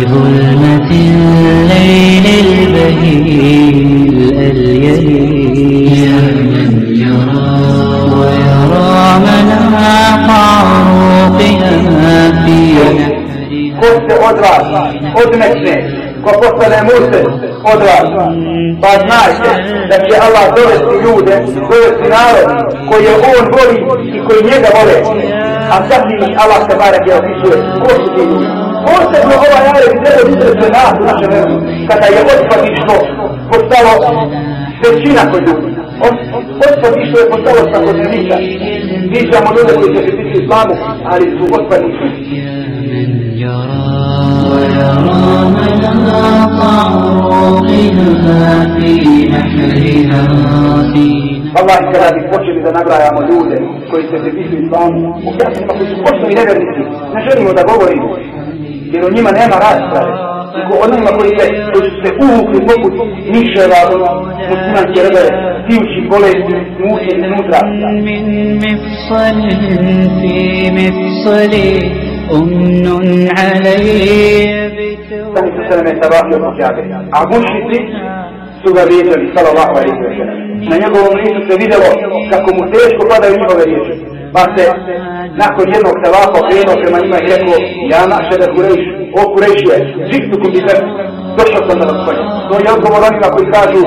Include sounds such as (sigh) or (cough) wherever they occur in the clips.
ظلمة الليل البهيل الأليل يا من يرى ويرى مناق عروقها في ko se od vas odmetne, ko postane muslim od vas, pa znajte da će Allah dovesti ljude, dovesti narod koji je on voli i koji njega vole. A zatim Allah se barak je opisuje, ko su ti ljudi? Posebno ovaj ajet treba vidjeti nas u našem vremenu, kada je otpadištvo postalo većina kod ljudi. Otpadištvo je postalo svakodnevnica. Viđamo ljude koji će biti islamu, ali su otpadištvo. ويرى مناط عروقها في نحرها في Allah kada bi počeli da nabrajamo ljude koji se pripisuju islamu, u kratnima koji su počeli nevjernici, ne želimo da govorimo, jer o njima nema rasprave. Nego onima koji se, koji su se uvukli poput niševa od muslimanske redaje, tijući bolesti, muke i nutra. Sani su se ne sabahli od Kabe. A mušnici su ga vrijeđali, sallallahu alaihi wa sallam. Na njegovom licu se vidjelo kako mu teško padaju njihove riječi. Pa se nakon jednog tavafa okrenuo prema njima i rekao Ja naše da kurejš, o kurejš je, žiktu kum bi došao sam na gospodinu. To je odgovor onima koji kažu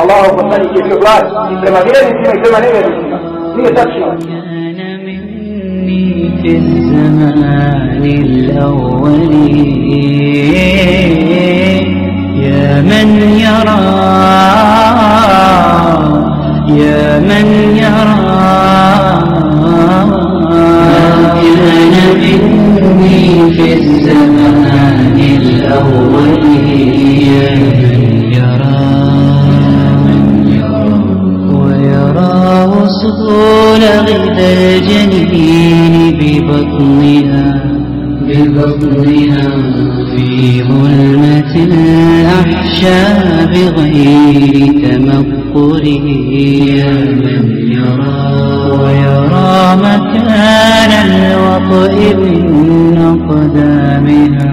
Allahov poslanik je bio glas i prema vjernicima i prema nevjernicima. Nije tačno. في الزمان الأول يا من يرى يا من يرى مني في الزمان الأول يرى ويرى وصول غذا الجنين ببطنها ببطنها في ظلمة الأحشاء بغير تمقر يا من يرى ويرى مكان طائرٍ أقدامها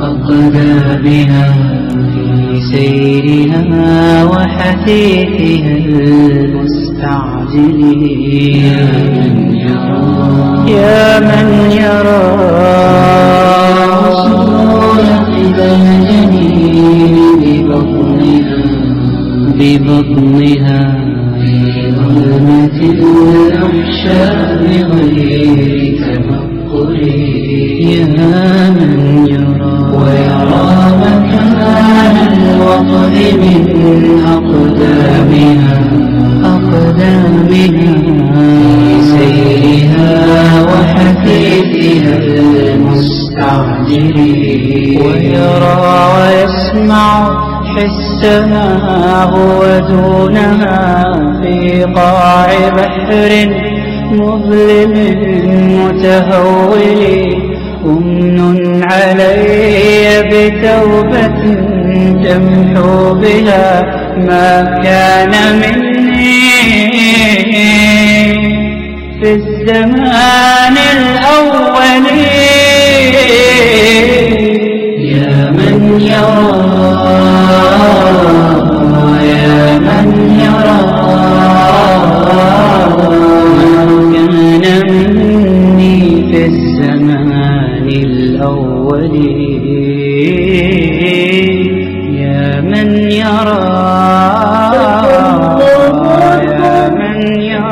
أقدامها في سيرها وحثيثها المستعجل يا من يرى وصول قبل جنين ببطنها ببطنها. ويرى ويسمع حسها هو دونها في قاع بحر مظلم متهول أمن علي بتوبة تمحو بها ما كان مني. في الزمان الأول يا من يرى يا من يرى ما كان مني في الزمان الأول. يا من يرى يا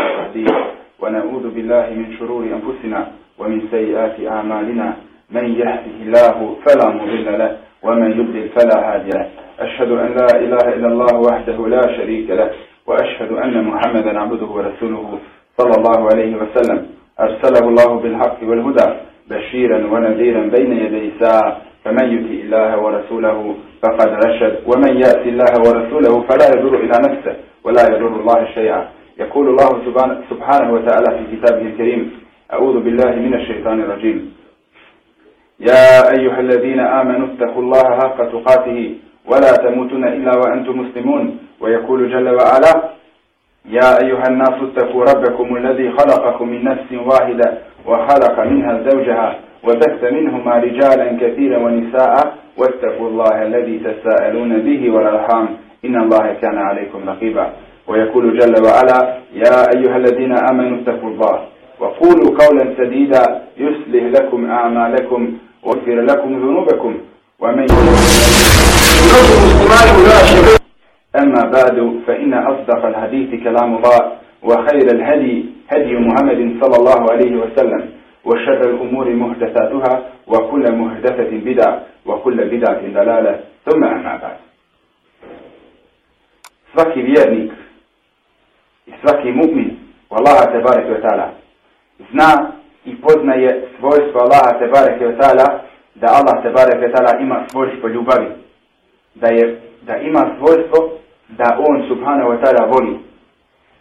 ونستهديه ونعوذ بالله من شرور أنفسنا ومن سيئات أعمالنا. من يهده الله فلا مضل له ومن يضلل فلا هادي له. أشهد أن لا إله إلا الله وحده لا شريك له وأشهد أن محمدا عبده ورسوله صلى الله عليه وسلم. أرسله الله بالحق والهدى بشيرا ونذيرا بين يدي الساعة فمن يطع الله ورسوله فقد رشد ومن يأتي الله ورسوله فلا يضر إلى نفسه ولا يضر الله شيئا. يقول الله سبحانه- وتعالى في كتابه الكريم أعوذ بالله من الشيطان الرجيم. يا أيها الذين آمنوا اتقوا الله حق تقاته ولا تموتن إلا وأنتم مسلمون. ويقول جل وعلا يا أيها الناس اتقوا ربكم الذي خلقكم من نفس واحدة وخلق منها زوجها وبث منهما رجالا كثيرا ونساء واتقوا الله الذي تساءلون به والأرحام. إن الله كان عليكم رقيبا. ويقول جل وعلا يا أيها الذين آمنوا اتقوا الله وقولوا قولا سديدا يصلح لكم أعمالكم ويغفر لكم ذنوبكم. ومن أما بعد فإن أصدق الحديث كلام الله وخير الهدي هدي محمد صلى الله عليه وسلم وشر الأمور محدثاتها وكل محدثة بدعة وكل بدعة دلالة ثم أما بعد. Svaki vjernik i svaki mu'min u Allaha tebareke ve ta'ala zna i poznaje svojstvo Allaha tebareke ve ta'ala da Allah tebareke ve ta'ala ima svojstvo ljubavi da je da ima svojstvo da on subhanahu wa ta'ala voli.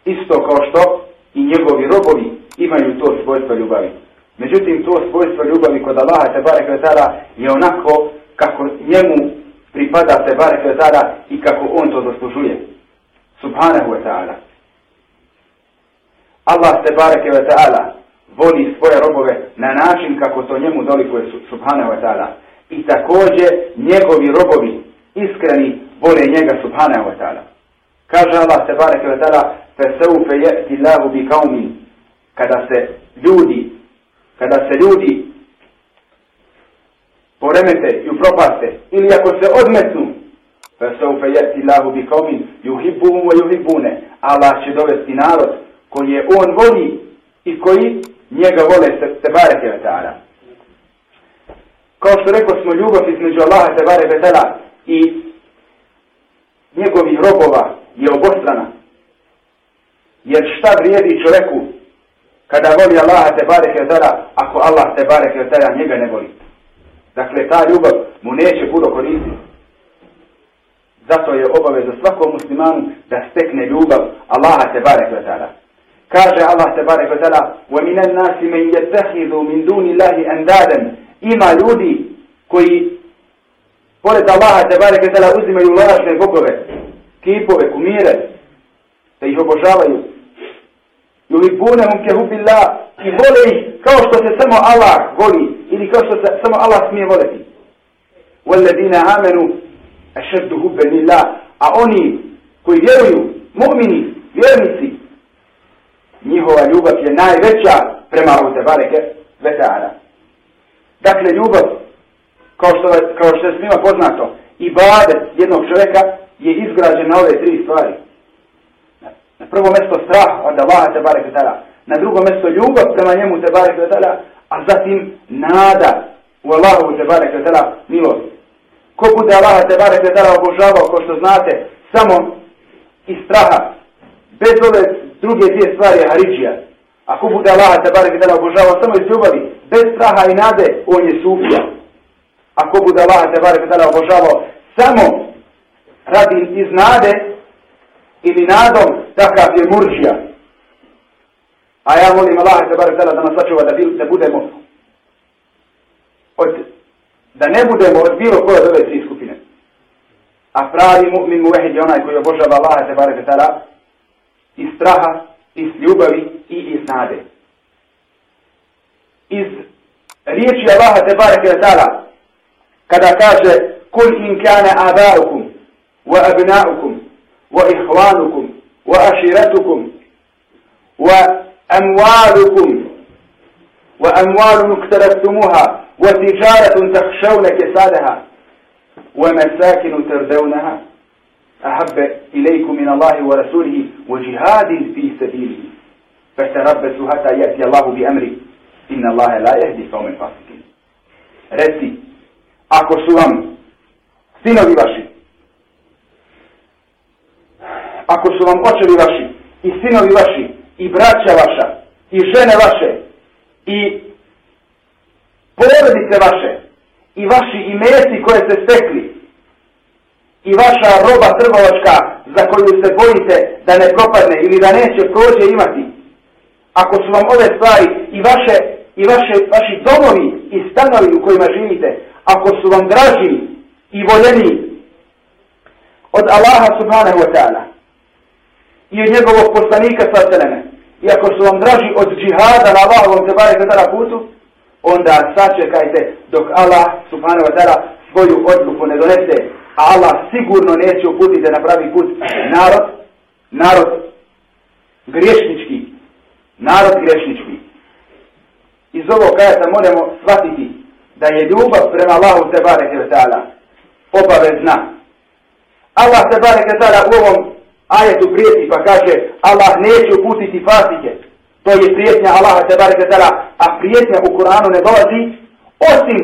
Isto kao što i njegovi robovi imaju to svojstvo ljubavi. Međutim to svojstvo ljubavi kod Allaha tebareke ve ta'ala je onako kako njemu pripada tebareke ve ta'ala i kako on to zaslužuje. Subhanahu wa ta'ala. Allah tebareke ve ta'ala voli svoje robove na način kako to njemu dolikuje su- subhanahu wa ta'ala i također njegovi robovi iskreni vole njega subhanahu wa ta'ala kaže Allah tebareke ve ta'ala fesaufe je'ti lahu bi kaumin kada se ljudi kada se ljudi poremete i upropaste ili ako se odmetnu فسوف يأتي الله بقوم يحبهم ويحبونه Allah će dovesti narod koji je on voli i koji njega vole se, se bareke ve ta'ala. Kao što rekao smo ljubav između Allaha te bareke ve ta'ala i njegovih robova je obostrana. Jer šta vrijedi čovjeku kada voli Allaha te bareke ve ta'ala ako Allah te bareke ve ta'ala njega ne voli. Dakle, ta ljubav mu neće puno koristiti. Zato je obaveza svakom muslimanu da stekne ljubav Allaha te barek ve ta'ala. Kaže Allah te barek ve ta'ala وَمِنَ النَّاسِ مَنْ يَتَّخِذُ مِنْ دُونِ اللَّهِ أَنْدَادًا Ima ljudi koji pored Allaha te barek ve ta'ala uzimaju lažne bogove, kipove, kumire, da ih obožavaju. يُحِبُّونَهُمْ كَهُبِ اللَّهِ I vole ih kao što se samo Allah voli ili kao što se samo Allah smije voleti. وَالَّذِينَ آمَنُوا ašeddu hubbe lillah, a oni koji vjeruju, mu'mini, vjernici, njihova ljubav je najveća prema Allahu te ve. Dakle, ljubav, kao što, kao što je svima poznato, i badet jednog čovjeka je izgrađen na ove tri stvari. Na, na prvo mjesto strah od Allaha te bareke ve na drugo mjesto ljubav prema njemu te bareke ve a zatim nada u Allahu te bareke ve milost. Ko bude Allah te barek obožavao, ko što znate, samo iz straha, bez ove druge dvije stvari je Haridžija. Ako bude Allah te barek je obožava samo iz ljubavi, bez straha i nade, on je sufija. Ako bude Allah te barek je tada obožavao samo radi iz nade ili nadom, takav je murđija. A ja molim Allah te barek tada da nas sačuva da, da budemo od da ne budemo od bilo koje od ove tri skupine. A pravi mu'min muvehid je onaj koji obožava Allah te bareke tala iz straha, iz ljubavi i iz nade. Iz riječi Allaha te bareke tala kada kaže kul in kana abaukum wa abnaukum wa ihwanukum wa ashiratukum wa amwalukum wa amwalu اقترفتموها وتجارة تخشون كسادها ومساكن تردونها أحب إليكم من الله ورسوله وجهاد في سبيله فتربسوا حتى يأتي الله بأمره إن الله لا يهدي قوم الفاسقين Reci, ako su vam sinovi vaši, ako su vam očevi vaši, i sinovi vaši, i braća vaša, i žene vaše, i porodice vaše i vaši imeci koje ste stekli i vaša roba trgovačka za koju se bojite da ne propadne ili da neće prođe imati. Ako su vam ove stvari i vaše i vaše, vaši domovi i stanovi u kojima živite, ako su vam draži i voljeni od Allaha subhanahu wa ta'ala i od njegovog poslanika sa selene, i ako su vam draži od džihada na Allahovom se bare putu, onda sačekajte dok Allah subhanahu wa ta'ala svoju odluku ne donese, a Allah sigurno neće uputiti da pravi put narod, narod grešnički, narod grešnički. Iz ovog kajata moramo shvatiti da je ljubav prema Allahu te bareke ta'ala obavezna. Allah te bareke ta'ala u ovom ajetu prijeti pa kaže Allah neće uputiti fasike, To je prijetnja Allaha te bareke a prijetnja u Kur'anu ne dolazi osim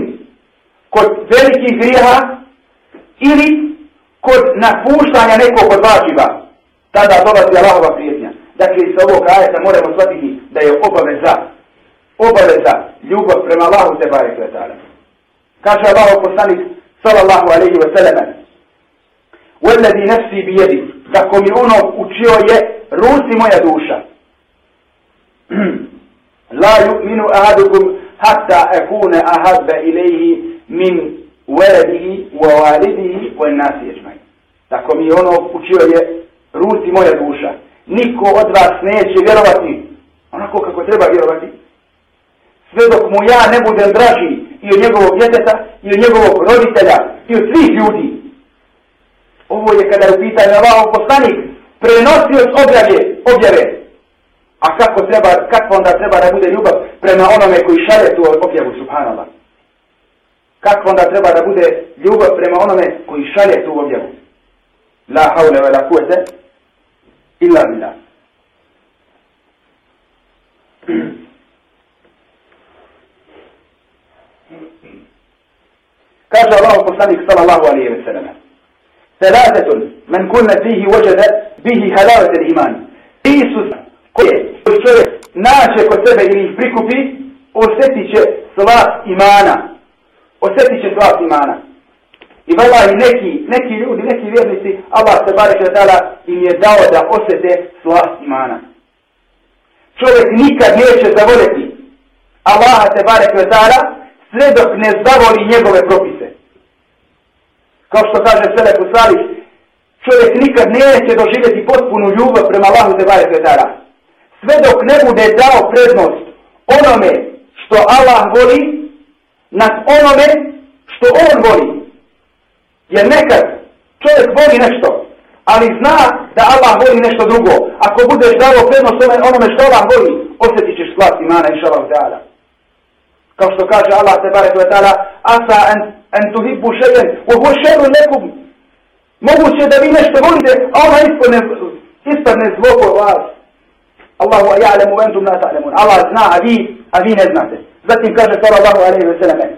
kod velikih grijeha ili kod napuštanja nekog od važiva. Tada dolazi Allahova prijetnja. Dakle, iz ovog ajeta moramo shvatiti da je obaveza, obaveza ljubav prema Allahu te bareke tala. Kaže Allah poslanik sallallahu alaihi wa sallam وَالَّذِي نَفْسِي بِيَدِي Tako mi ono učio je ruci moja duša. (clears throat) لا يؤمن أحدكم حتى أكون أحب إليه uvedihi, i uvijenasi ježmaj. Tako mi ono učio je ruci moja duša. Niko od vas neće vjerovati onako kako treba vjerovati. Sve dok mu ja ne budem draži i od njegovog djeteta, i od njegovog roditelja, i od svih ljudi. Ovo je kada je pitanje pitanju Allahov poslanik prenosio s objave, objave. A kako treba, kako onda treba da bude ljubav prema onome koji šale tu objavu, subhanallah kako onda treba da bude ljubav prema onome koji šalje tu objavu. La haule ve la kuete illa bila. (clears throat) Kaže Allah poslanik sallallahu alaihi ve sallam. Selatetun men kunne fihi vajada bihi halavetel iman. Ti su koje čovjek naće kod sebe ili ih prikupi, osjetit će slav imana. Osjetit će slas imana. I vala i neki, neki ljudi, neki vjernici, Allah se barek da dala im je dao da osjete slas imana. Čovjek nikad neće zavoljeti Allah se barek da dala sve dok ne zavoli njegove propise. Kao što kaže Selek Usalić, čovjek nikad neće doživjeti potpunu ljubav prema Allahu te barek da dala sve dok ne bude dao prednost onome što Allah voli nad onome što on voli. Jer nekad čovjek voli nešto, ali zna da Allah voli nešto drugo. Ako budeš dao prednost onome što Allah voli, osjetit ćeš slast imana i šalav ta'ala. Kao što kaže Allah te barek ve ta'ala, asa en, en tuhibbu šejen, u hu šeru nekum. Moguće da vi nešto volite, a ona ispadne, ispadne po vas. Allahu a ja'lemu entum la ta'lamun. Allah zna, a vi, a vi ne znate. Zatim kaže sallallahu alejhi ve sellem: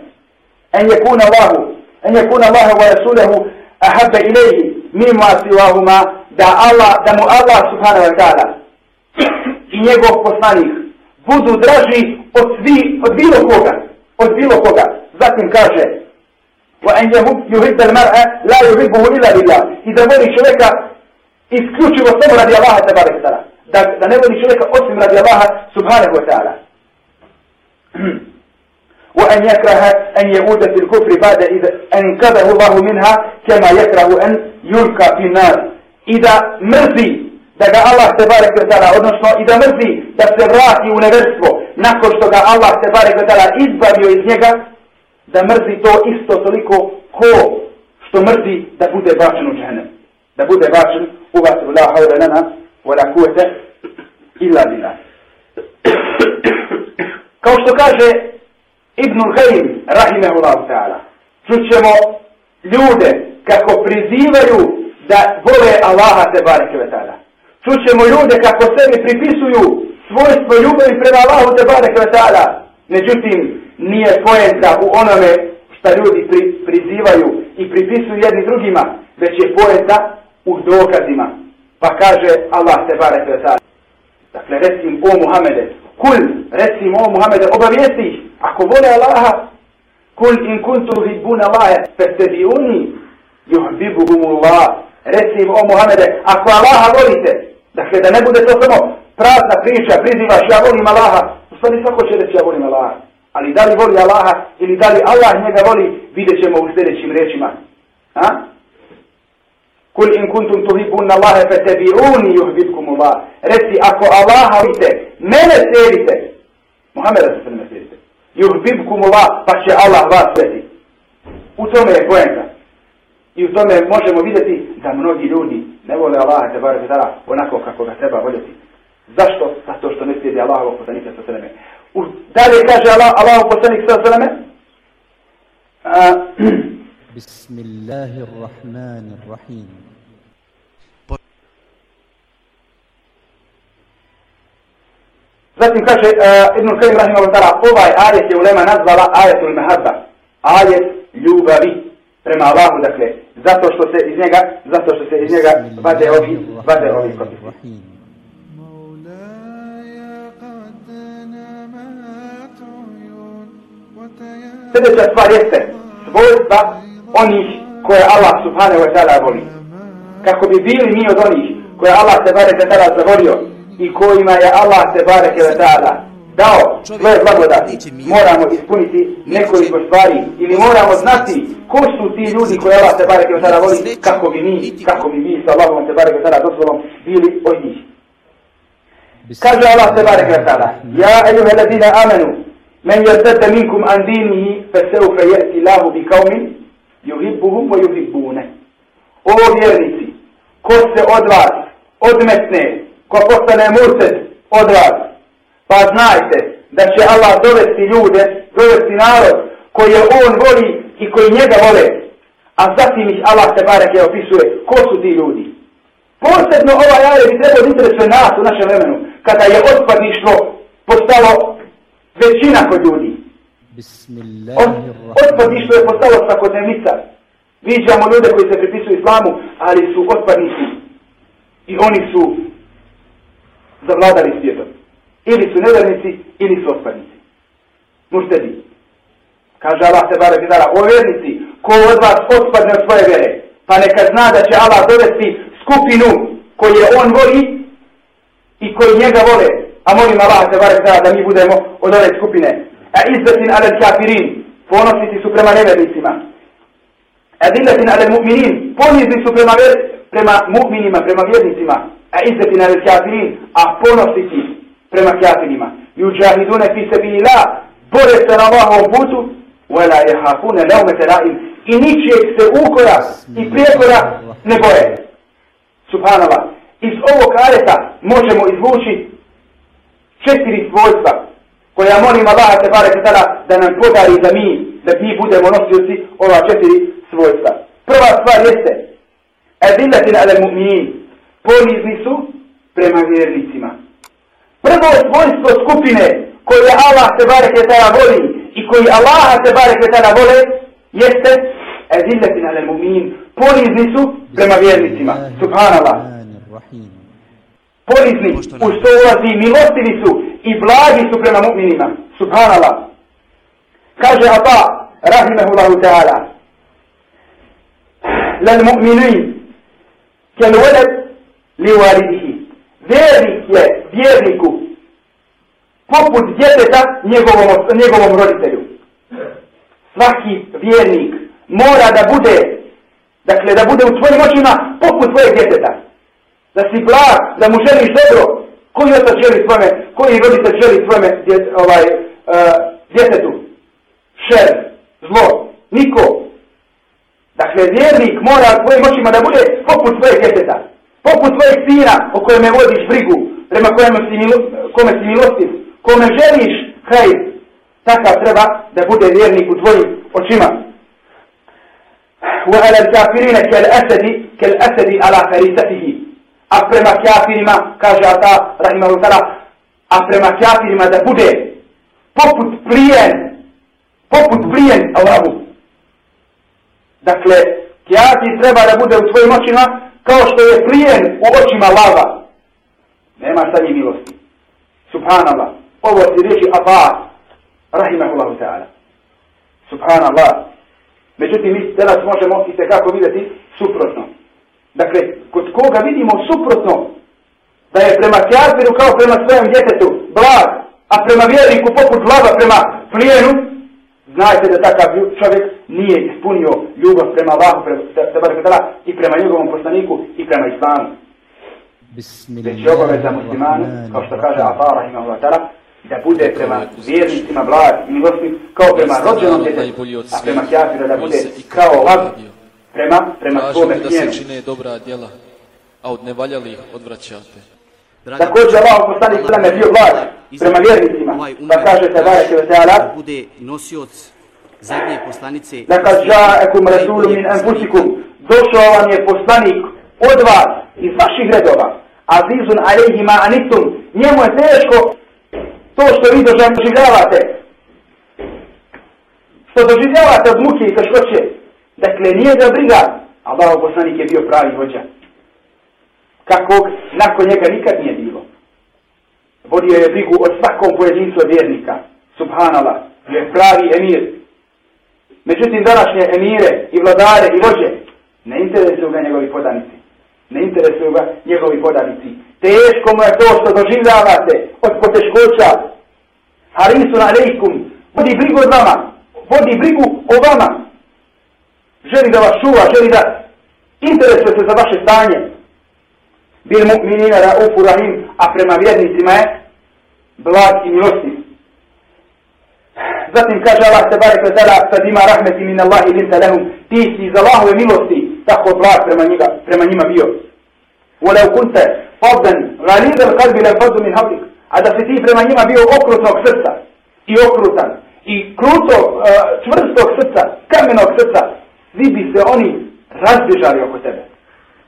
"En yakuna Allah En je kuna Allahe wa Rasulehu ahabbe ilaihi mima siwahuma da Allah, da mu Allah subhanahu wa ta'ala i njegov poslanik budu draži od, svi, od bilo koga, od bilo koga. Zatim kaže, وأن يحب المرأة لا يحبه إلا لله إذا voli čovjeka isključivo samo radi Allaha تبارك وتعالى da, da ne voli čovjeka osim radi Allaha subhanahu wa ta'ala (clears throat) وأن يكره أن يعود في الكفر بعد إذا أنقذه الله منها كما يكره أن يلقى في النار. إذا مرضي دقى الله تبارك وتعالى ونشطه إذا مرضي تسراتي ونرسو نقش دقى الله تبارك وتعالى إذبابي وإذنيك da mrzi to isto toliko ko što mrzi da bude bačen u džahnem. Da bude bačen u vas u la u la ila bilas. Kao što kaže Ibn Qayyim rahimehullahu ta'ala, čućemo ljude kako prizivaju da vole Allaha te bareke ve ta'ala. Čućemo ljude kako sebi pripisuju svojstvo ljubavi prema Allahu te bareke ve ta'ala. Međutim, nije poenta u onome šta ljudi pri, prizivaju i pripisuju jedni drugima, već je poenta u dokazima. Pa kaže Allah te bareke ve ta'ala. Dakle, recim o Muhammede, kul, recimo o Muhammede, obavijesti ih, ako vole Allaha, kul in kuntu hibbuna Allahe, festebiuni, juhbibuhumullah, Recimo o Muhammede, ako Allaha volite, dakle, da ne bude to samo prazna priča, prizivaš, ja volim Allaha, u stvari svako će reći ja volim Allaha, ali da li voli Allaha ili da li Allah njega voli, vidjet ćemo u sljedećim rečima. Ha? Kul in kuntum tuhibun Allahe fe tebi'uni juhbitkum Allah. Reci, ako Allaha vidite, mene slijedite. Muhammeda se ne slijedite. Juhbitkum Allah, pa će Allah vas sveti. U tome je poenta. I u tome možemo vidjeti da mnogi ljudi ne vole Allaha te bare tada onako kako ga treba voljeti. Zašto? Zato što ne slijedi Allahovog poslanika sa sveme. U, dalje kaže Allah, Allahov poslanik sa sveme. (clears throat) بسم الله الرحمن الرحيم Zatim kaže uh, Ibn Qayyim rahimahullah ta'ala, ovaj ajet je ulema nazvala ajetul mahabba, ajet ljubavi prema Allahu, dakle, zato što se iz njega, zato što se iz njega vade ovi, vade ovi propisi. الرحيم مولاي قد نمت عيون وتيا Sljedeća stvar jeste svojstva onih koje Allah subhanahu wa ta'ala voli. Kako bi bili mi od onih koje Allah se barek wa ta'ala zavolio i kojima je Allah se barek wa ta'ala dao svoje blagodati, moramo ispuniti nekoliko stvari ili moramo znati ko su ti ljudi koje Allah se barek wa ta'ala voli kako bi mi, kako bi mi sa Allahom se barek wa ta'ala dozvolom bili od njih. Kaže Allah te barek wa ta'ala, Ja ejuhe ladina amanu, men yartadda minkum an dinihi, fasawfa ya'ti Allahu bi qaumin yuhibbuhum wa yuhibbune. O vjernici, ko se od vas odmetne, ko postane murted od vas, pa znajte da će Allah dovesti ljude, dovesti narod koje on voli i koji njega vole. A zatim ih Allah se barek je opisuje ko su ti ljudi. Posebno ovaj ajde bi trebao da interesuje nas u našem vremenu, kada je otpadništvo postalo većina kod ljudi. Otpadni što je postalo svakodnevnica. Viđamo ljude koji se pripisuju islamu, ali su otpadnici. I oni su zavladali svijetom. Ili su nevernici, ili su otpadnici. Muštedi. Kaže Allah te barek i o vernici, ko od vas otpadne od svoje vere, pa neka zna da će Allah dovesti skupinu koje on voli i koji njega vole. A molim Allah te barek da mi budemo od ove skupine. A izzetin alel kafirin, ponositi su prema nevernicima. A ala alel mu'minin, ponizni su prema, ver, prema mu'minima, prema vjernicima. A izzetin alel kafirin, a ponositi prema kafirima. Juđahidune fi sebi la, bore se na Allahovom putu, wala jehafune laumete laim, i ničijeg se ukora i prijekora ne boje. Subhanallah. Iz ovog areta možemo izvući četiri svojstva koja molim Allah te barek tada da nam podari da mi, da mi budemo nosioci ova četiri svojstva. Prva stvar jeste Edillatin ala mu'minin ponizni su prema vjernicima. Prvo svojstvo skupine koje Allah te barek tada voli i koji Allah te barek tada vole jeste Ediletin ala mu'min. Ponizni su prema vjernicima. Subhanallah porizni, u što ulazi milostivi su i blagi su prema mu'minima. Subhanallah. Kaže Aba, rahimahullahu ta'ala, lel mu'minin, kel veled li walidihi. Vjernik je vjerniku poput djeteta njegovom, njegovom roditelju. Svaki vjernik mora da bude, dakle da bude u tvojim očima poput tvojeg djeteta Da si blag, da mu želiš dobro. Koji otac želi svome, koji roditelj želi svome djet, ovaj, uh, djetetu? Šer, zlo, niko. Dakle, vjernik mora u tvojim očima da bude poput tvojeg djeteta. Poput tvojeg sina o kojem me vodiš brigu, prema kojem si, milo, kome si milostiv, kome želiš hajr, takav treba da bude vjernik u tvojim očima. وعلى الكافرين كالأسد كالأسد على فريسته a prema kjafirima, kaže Ata, rahimahu ta'ala, a prema kjafirima da bude poput plijen, poput plijen Allahu. Dakle, kjafir treba da bude u tvojim očima kao što je plijen u očima lava. Nema sa njim milosti. Subhanallah. Ovo ti riječi Ata, rahimahullahu ta'ala. Subhanallah. Međutim, mi danas možemo i kako vidjeti suprotno. Dakle, kod koga vidimo suprotno, da je prema kjafiru kao prema svojem djetetu blag, a prema vjerniku poput lava prema plijenu, znajte da takav čovjek nije ispunio ljubav prema Allahu i prema njegovom poslaniku i prema islamu. Već je obaveza muslimanu, kao što kaže Afara ima Allah da bude prema vjernicima blag i milostiv kao prema rođenom djetetu, a prema kjafiru da bude kao lav prema, prema svome da se čine dobra djela, a od nevaljalih odvraćate. Također Allah poslanik sallam je bio blag prema vjernicima, pa kaže se barake wa ta'ala, bude nosioc zadnje poslanice. Lekad ja'akum rasulun min anfusikum, došao vam je poslanik od vas, iz vaših redova, azizun alejhi ma anitum, njemu je teško to što vi doživljavate, što doživljavate od muke i teškoće, dakle nije ga briga, Allah poslanik je bio pravi vođa, kakvog nakon njega nikad nije bilo. Vodio je brigu od svakom pojedincu vjernika, subhanallah, je pravi emir, Međutim, današnje emire i vladare i vođe ne interesuju ga njegovi podanici. Ne interesuju ga njegovi podanici. Teško mu je to što doživljavate od poteškoća. Harisun alejkum. Vodi brigu od vama. Vodi brigu o vama. Želi da vas čuva, želi da interesuje se za vaše stanje. Bil mu'minina ra'ufu rahim, a prema vjernicima je blag i milostiv. Zatim kaže Allah te barek ve tala sad ima rahmeti min Allah i linta lehum ti si iz Allahove milosti tako blag prema njima, prema njima bio. Walau kunte fadden, ghalid al qalbi la faddu min hawlik a da si ti prema njima bio okrutnog srca i okrutan i kruto eh, čvrstog srca, kamenog srca svi bi se oni razbježali oko tebe.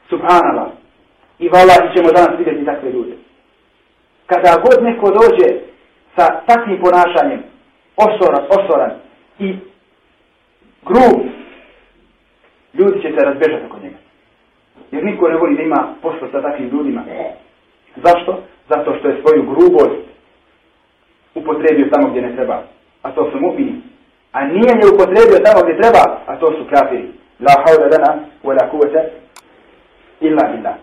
Subhanallah. I vala ćemo danas vidjeti takve ljude. Kada god neko dođe sa takvim ponašanjem, osoran, osoran i grub, ljudi će se razbežati oko njega. Jer niko ne voli da ima posla sa takvim ljudima. Zašto? Zato što je svoju grubost upotrebio tamo gdje ne treba. A to su mu'mini. A nije je upotrebio tamo gdje treba, a to su kafiri. La hawla lana, wa la kuvata, illa billah.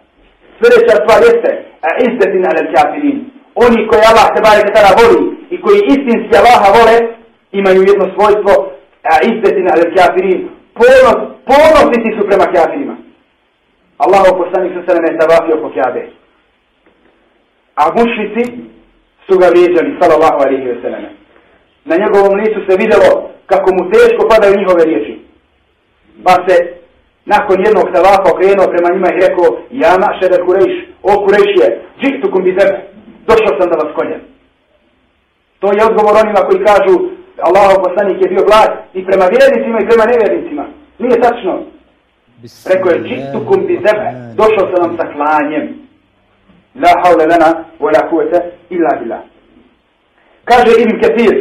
Sljedeća stvar jeste, a izdetin ala kafirin. Oni koji Allah te barek tada voli i koji istinski Allaha vole, imaju jedno svojstvo, a izdetin ala kafirin. Ponos, ponositi su prema kafirima. Allahu poslanik sa sveme je tabafio po kjabe. A mušnici su ga vrijeđali, sallallahu alaihi wa sallam. Na njegovom licu se vidjelo kako mu teško padaju njihove riječi. Pa se nakon jednog tavafa okrenuo prema njima i rekao, ja maše da kurejš, o kurejš je, džihtu kum bi zebe, došao sam da vas konjem. To je odgovor onima koji kažu, Allahov poslanik je bio blag i prema vjernicima i prema nevjernicima. Nije tačno. Rekao je, džihtu kum bi zebe, došao sam vam sa klanjem. La haule lana, wa la kuvete, illa billah. Kaže Ibn Kathir,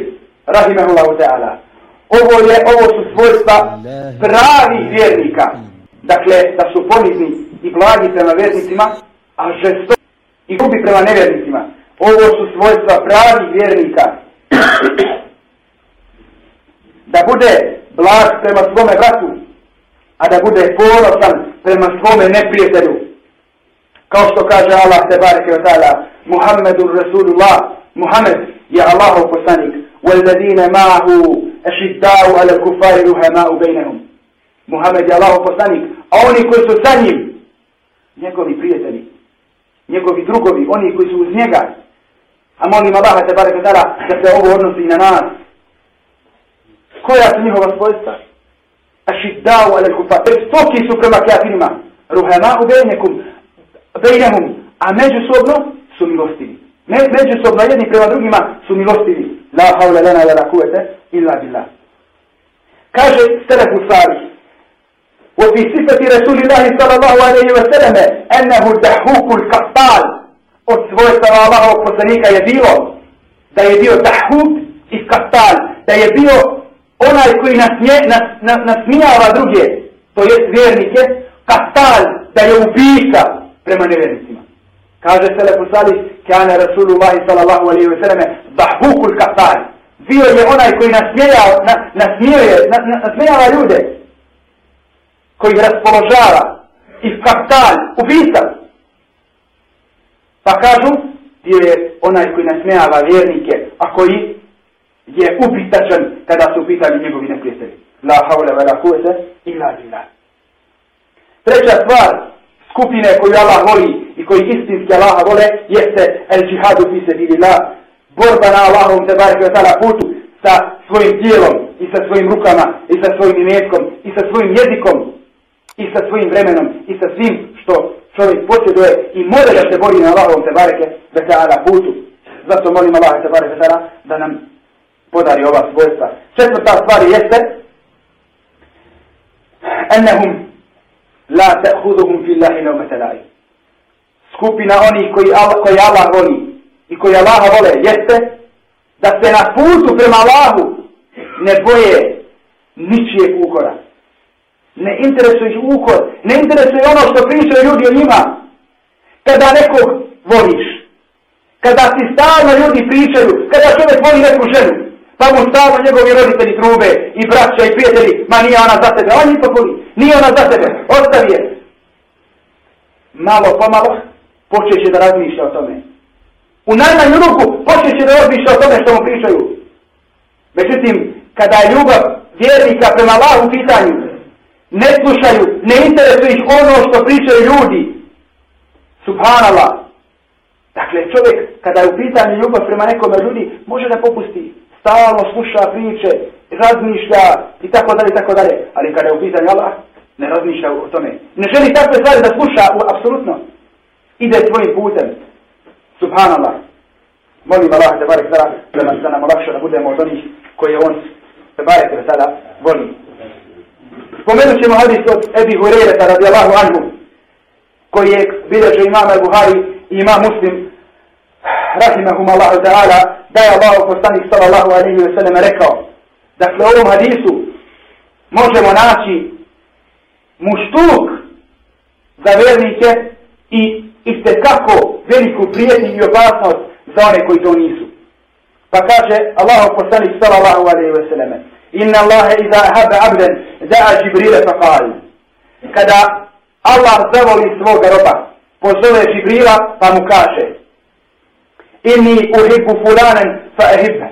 rahimahullahu ta'ala, Ovo, je, ovo su svojstva pravih vjernika. Dakle, da su ponizni i blagi prema vjernicima, a žesto i grubi prema nevjernicima. Ovo su svojstva pravih vjernika. Da bude blag prema svome bratu, a da bude ponosan prema svome neprijatelju. Kao što kaže Allah te bareke wa ta'ala, Muhammedur Rasulullah, Muhammed je Allahov poslanik, والذين معه ašidda'u ala kufari ruhama'u bejnehum. Muhammed je Allaho poslanik, a oni koji su sa njim, njegovi prijatelji, njegovi drugovi, oni koji su uz njega, a molim Allaha te barek da se ovo odnosi i na nas. Koja su njihova svojstva? Ašidda'u ala kufari, bestoki su prema kafirima, ruhama'u bejnehum, bejnehum, a međusobno su milostivi. Ne, međusobno jedni prema drugima su milostivi. La haula lana wa la kuvete illa billah. Kaže Selefu Salih, وفي صفة رسول الله صلى الله عليه وسلم أنه دحوك الكفال od svojstava Allahovog poslanika je bilo da je bio dahut i kaptal, da je bio onaj koji nasmije, nas, nas, nasmijava druge, to je vjernike, kaptal, da je ubijka prema nevjernicima. Kaže Selefu Salih, sali, kjane Rasulullahi sallallahu alaihi wa sallam, bahbukul kafari. Bio je onaj koji nasmijava, na, nasmijava, na, nasmijava ljude, koji raspoložava i kaptal, ubisav. Pa kažu, bio je onaj koji nasmijava vjernike, a koji je upitačan kada su pitali njegovi neprijatelji. La haula ve la kuvete illa billah. Treća stvar skupine koju Allah voli i koji istinski Allaha vole jeste el džihadu fi sebilillah. Borba na Allahom te barek ve ta'ala putu sa svojim tijelom i sa svojim rukama i sa svojim imetkom i sa svojim jezikom i sa svojim vremenom i sa svim što čovjek posjeduje i mora da se bori na Allahovom te bareke da se ala putu. Zato molim Allah te bareke tala da nam podari ova svojstva. Četvrta stvar jeste ennehum la ta'khuduhum fillahi laumata la'i. Skupina onih koji Allah, koji Allah voli i koji Allaha vole jeste da se na putu prema Allahu ne boje ničijeg ukora ne interesuje ih ukor, ne interesuje ono što pričaju ljudi o njima. Kada nekog voliš, kada ti stalno ljudi pričaju, kada čovjek voli neku ženu, pa mu stalno njegovi roditelji trube i braća i prijatelji, ma nije ona za tebe, on to voli, nije ona za tebe, ostavi je. Malo pomalo počeće da razmišlja o tome. U najmanju ruku počeće da razmišlja o tome što mu pričaju. Međutim, kada je ljubav vjernika prema Allahu u pitanju, ne slušaju, ne interesuje ih ono što pričaju ljudi. Subhanallah. Dakle, čovjek, kada je u pitanju ljubav prema nekome ljudi, može da popusti. Stalno sluša priče, razmišlja i tako dalje, i tako dalje. Ali kada je u pitanju Allah, ne razmišlja o tome. Ne želi takve stvari da sluša, apsolutno. Ide svojim putem. Subhanallah. Molim Allah, da barek sada, da nam olakša da budemo od onih koje on, te barek sada, voli. Spomenut ćemo hadis od Ebi Hurereta radijallahu anhu, koji je bilježe imam Buhari i imam muslim, rahimahum Allah ta'ala, da je Allah poslanik sallallahu alaihi wa sallam rekao, dakle u ovom hadisu možemo naći muštuk za vernike i iste kako veliku prijetnju i opasnost za one koji to nisu. Pa kaže Allah poslanik sallallahu alaihi ve selleme inna Allahe iza ahabe abden da'a Džibrile fa kali Kada Allah zavoli svoga roba, pozove Džibrila pa mu kaže inni uhibu fulanen fa ehibbe.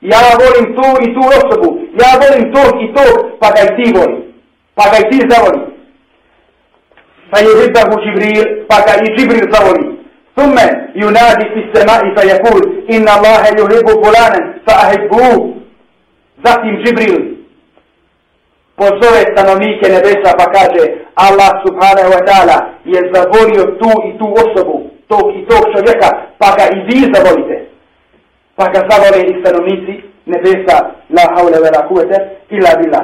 Ja volim tu i tu osobu, ja volim tog i tog, pa ga i ti volim, Pa ga i ti zavoli. Pa yuhibbahu Džibril, pa ga i Džibril zavoli. ثم ينادي في السماء فيقول إن الله يحب فلانا فأحبوه Zatim Džibril pozove stanovnike nebesa pa kaže Allah subhanahu wa ta'ala je zavolio tu i tu osobu, tog i tog čovjeka, pa ga i vi zavolite. Pa ga zavole i stanovnici nebesa la haule ve la kuvete ila bila.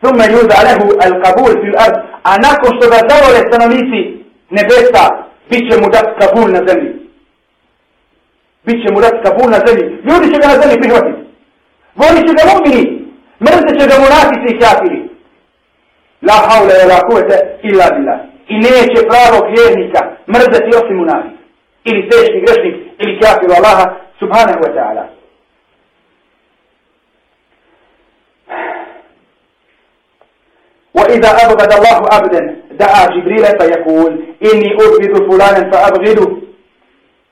Thumme yuda lehu al kabul fil ard, a nakon što ga zavole stanovnici nebesa, bit će mu dat kabul na zemlji. Bit će mu dat kabul na zemlji. Ljudi će ga na zemlji prihvatiti. Volit će ga mu'mini, mrzit će ga munafici i kafiri. La haule la kuvete illa billah. I neće pravog vjernika mrzeti osim munafik. Ili teški grešnik, ili kafiru Allaha subhanahu wa ta'ala. وإذا أبغض الله عبدا دعا جبريل فيقول إني أبغض فلانا فأبغضه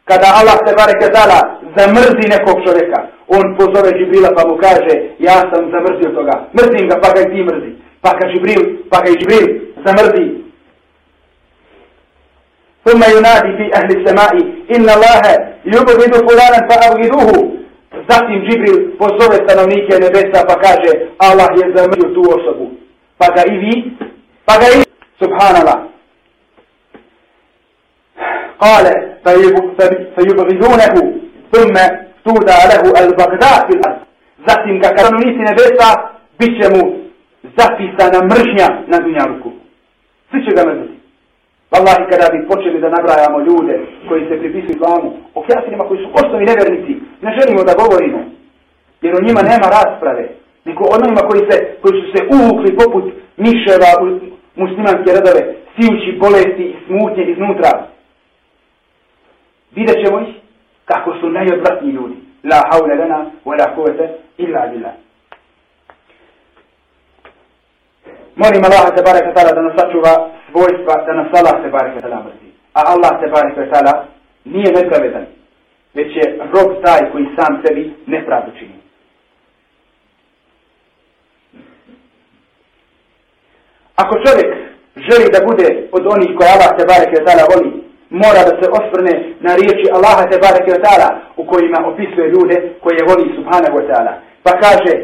kada Allah se bareke tala zamrzi nekog čovjeka, on pozove Džibrila pa mu kaže ja sam zamrzio toga, mrzim ga pa ga i ti mrzi, pa ga Džibril, pa ga i Džibril zamrzi. ثم ينادي في أهل السماء إن الله يبغض فلانا فأبغضوه Zatim Džibril pozove stanovnike nebesa pa kaže Allah je zamrzio tu osobu. pa ga i vi, pa ga i subhanallah. Kale, fe jubrizunehu, thumme tuda lehu el bagdati las, zatim ga kanonisi nebesa, bit će mu zapisana mržnja na dunjavku. Svi će ga mrziti. Wallahi, kada bi počeli da nabrajamo ljude koji se pripisuju vamu, o kjasinima koji su osnovi nevernici, ne želimo da govorimo, jer o njima nema rasprave, nego onima koji, se, koji su se uvukli poput miševa u muslimanske redove, sijući bolesti i smutnje iznutra, vidjet ćemo ih kako su najodvratniji ljudi. La haule lana, wa la kuvete, illa billah. Molim Allah te barek tala da nas sačuva svojstva, da nas Allah te barek tala mrzi. A Allah te barek tala nije nepravedan, već je rob taj koji sam sebi nepravdu čini. Ako čovjek želi da bude od onih koje Allah te bareke tala voli, mora da se osvrne na riječi Allaha te bareke wa u kojima opisuje ljude koje voli subhanahu wa ta'ala. Pa kaže,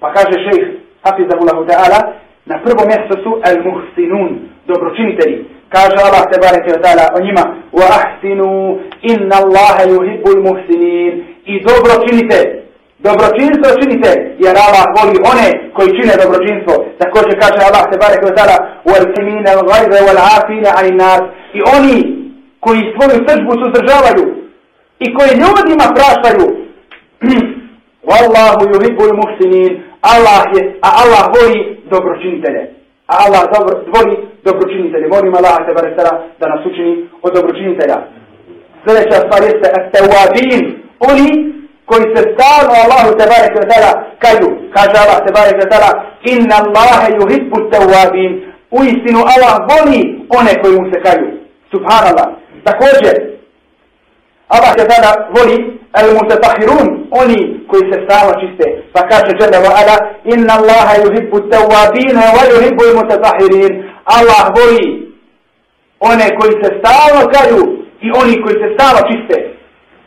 pa kaže šejh Hafizahullahu ta'ala, na prvo mjesto su al-muhsinun, dobročinitelji. Kaže Allah te bareke wa o njima, wa ahsinu inna Allaha yuhibbu al-muhsinin. I dobročinite, dobročinstvo činite, jer Allah voli one koji čine dobročinstvo. Također kaže Allah te bareke wa ta'ala, wal-kimina al-gajze wal-afina al-nas. I oni koji svoju sržbu suzdržavaju i koji ljudima praštaju, (clears throat) Wallahu yuhibbul muhsinin, Allah je, a Allah voli dobročinitelje. A Allah dobro, voli dobročinitelje. Molim Allah te barekala da nas učini od dobročinitelja. Sljedeća stvar jeste at-tawabin, oni koji se stalno Allahu te barek barekala kaju. Kaže Allah te barek barekala, inna Allahe yuhibbu at-tawabin. U istinu Allah voli one koji mu se kaju. Subhanallah. Također, Allah te tada voli al-mutatahirun, oni koji se stalno čiste. Pa kaže Jalla wa ala, inna Allahe yuhibbu tawabin wa yuhibbu al-mutatahirin. Allah voli one koji se stalno kaju i oni koji se stalno čiste.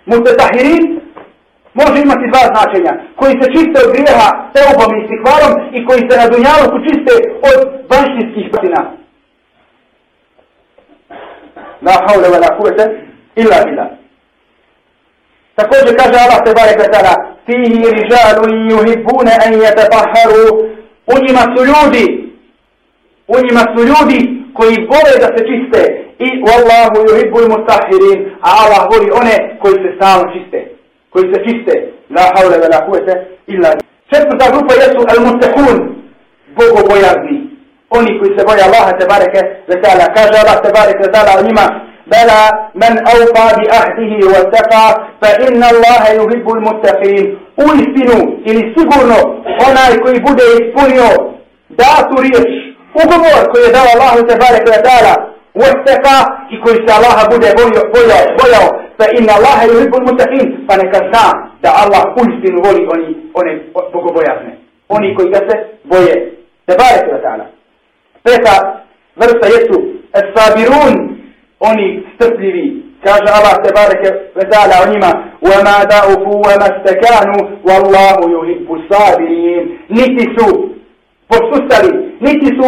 Mutatahirin može imati dva značenja. Koji se čiste od grijeha teubom i stikvarom i koji se na dunjalu čiste od vanštinskih patina. La haule wa la kuvete illa billah. Također kaže Allah te barek vetala Fihi rižalu juhibbune en yatataharu U njima su ljudi U njima su ljudi koji vole da se čiste I Wallahu yuhibbul mutahirin A Allah voli one koji se stalno čiste koji كويس كيسة لا حول ولا قوة إلا بالله شرط تغرف يسو المتقون بوغو بويازني oni koji se boje Allaha te tebareke ve taala kaže Allah tebareke ve taala njima bala man awfa bi ahdihi wa taqa fa inna Allaha yuhibbu al-muttaqin uistinu ili sigurno onaj koji bude ispunio datu riječ ugovor koji je dao Allahu tebareke ve taala wa taqa i koji se Allaha bude bojao fa inna Allaha yuhibbul muttaqin, pa neka zna da Allah uistinu voli oni, one bogobojazne. Oni koji ga se boje. Te barek ve ta'ala. Peta vrsta jesu es-sabirun, oni strpljivi, kaže Allah te bareke vetala o njima, وَمَا دَعُفُوا وَمَا اسْتَكَانُوا وَاللَّهُ يُحِبُّ الصَّابِرِينَ Niti su posustali, niti su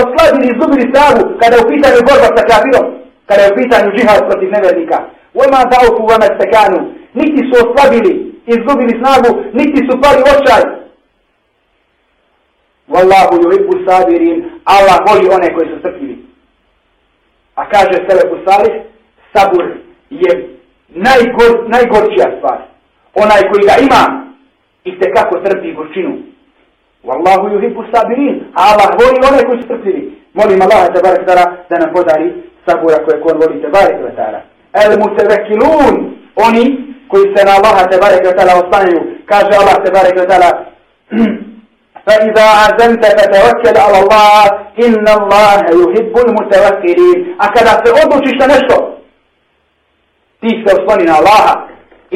oslabili izgubili snagu kada je u pitanju borba sa kafirom, kada je u pitanju džihad protiv nevernika. وَمَا دَعُفُوا وَمَا اسْتَكَانُوا Niti su oslabili, izgubili snagu, niti su pali očaj. Wallahu yuhibbu sabirin. Allah voli one koji su strpljivi. A kaže Selefu Salih, sabur je najgor, najgorčija stvar. Onaj koji ga ima i te kako trpi gorčinu. Wallahu yuhibbu sabirin. A Allah voli one koji su trpili. Molim Allah te barek tala da nam podari sabura koje kon voli te barek tala. El mutevekilun. Oni koji se na Allah te barek tala oslanjaju. Kaže Allah te barek tala (clears throat) فإذا عزمت فتوكل على الله إن الله يحب المتوكلين أكذا سأضوشي شنشو تيسك وصلنا الله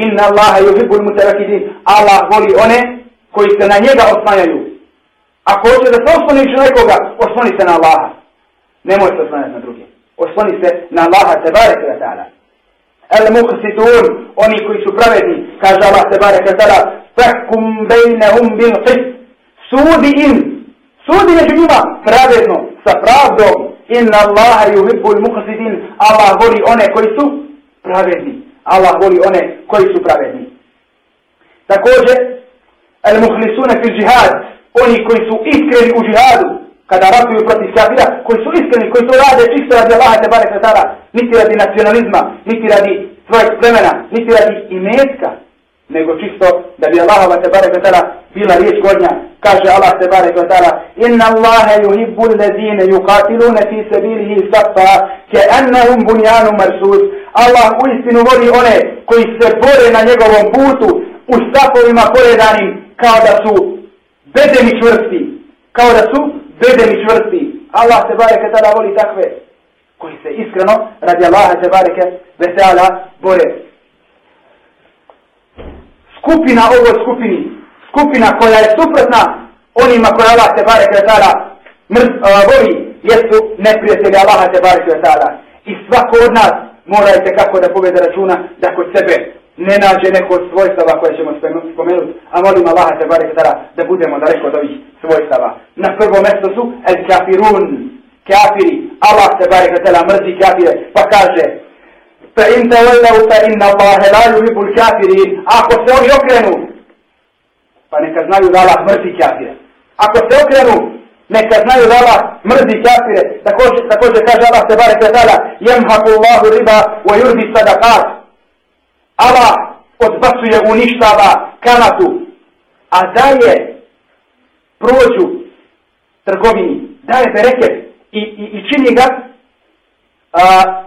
إن الله يحب المتوكلين الله volí one koji se na njega oslanjaju. Ako hoće da se osloniš na nekoga, osloni se na Allaha. Nemoj se oslanjati na druge. Osloni se na Allaha te barek wa ta'ala. El muqsitun, oni koji su pravedni, kaže Allah te barek tada, fahkum fakum bejnehum bil qist, sudi im, sudi među njima pravedno, sa pravdom, inna Allaha yuhibbu al-muqsitin, Allah voli one koji su pravedni. Allah voli one koji su pravedni. Također, el muhlisune fil džihad, oni koji su iskreni u džihadu, kada ratuju protiv kafira, koji su iskreni, koji to rade čisto radi Allaha te barek tada, niti radi nacionalizma, niti radi svojeg plemena, niti radi imetka, nego čisto da bi Allahova te barek tada bila riječ godnja. Kaže Allah te barek tada, inna Allahe yuhibbu lezine yuqatilune fi sabilihi safa, ke annahum bunjanu marsus. Allah u istinu voli one koji se bore na njegovom putu, u sapovima poredanim, kao da su bedeni čvrsti, kao da su bedeni čvrsti. Allah te bareke tada voli takve koji se iskreno radi Allaha te bareke vesela bore. Skupina ovoj skupini, skupina koja je suprotna onima koja Allah te bareke tada voli, jesu neprijatelji Allaha te bareke tada. I svako od nas morajte kako da povede računa da kod sebe ne nađe neko od svojstava koje ćemo spomenuti, a molim Allaha te barek tara da budemo daleko od ovih svojstava. Na prvo mjesto su el kafirun, kafiri, Allah te barek tara mrzi kafire, pa kaže fa in tawallahu fa inna Allahe la yuhibul kafirin, ako se oni okrenu, pa neka znaju da Allah mrzi kafire. Ako se okrenu, neka znaju da Allah mrzi kafire, također, također kaže Allah te barek tara, jemhaku Allahu riba wa yurdi sadaqat, Allah odbacuje, uništava kamatu, a daje prođu trgovini, daje bereket i, i, i čini ga a,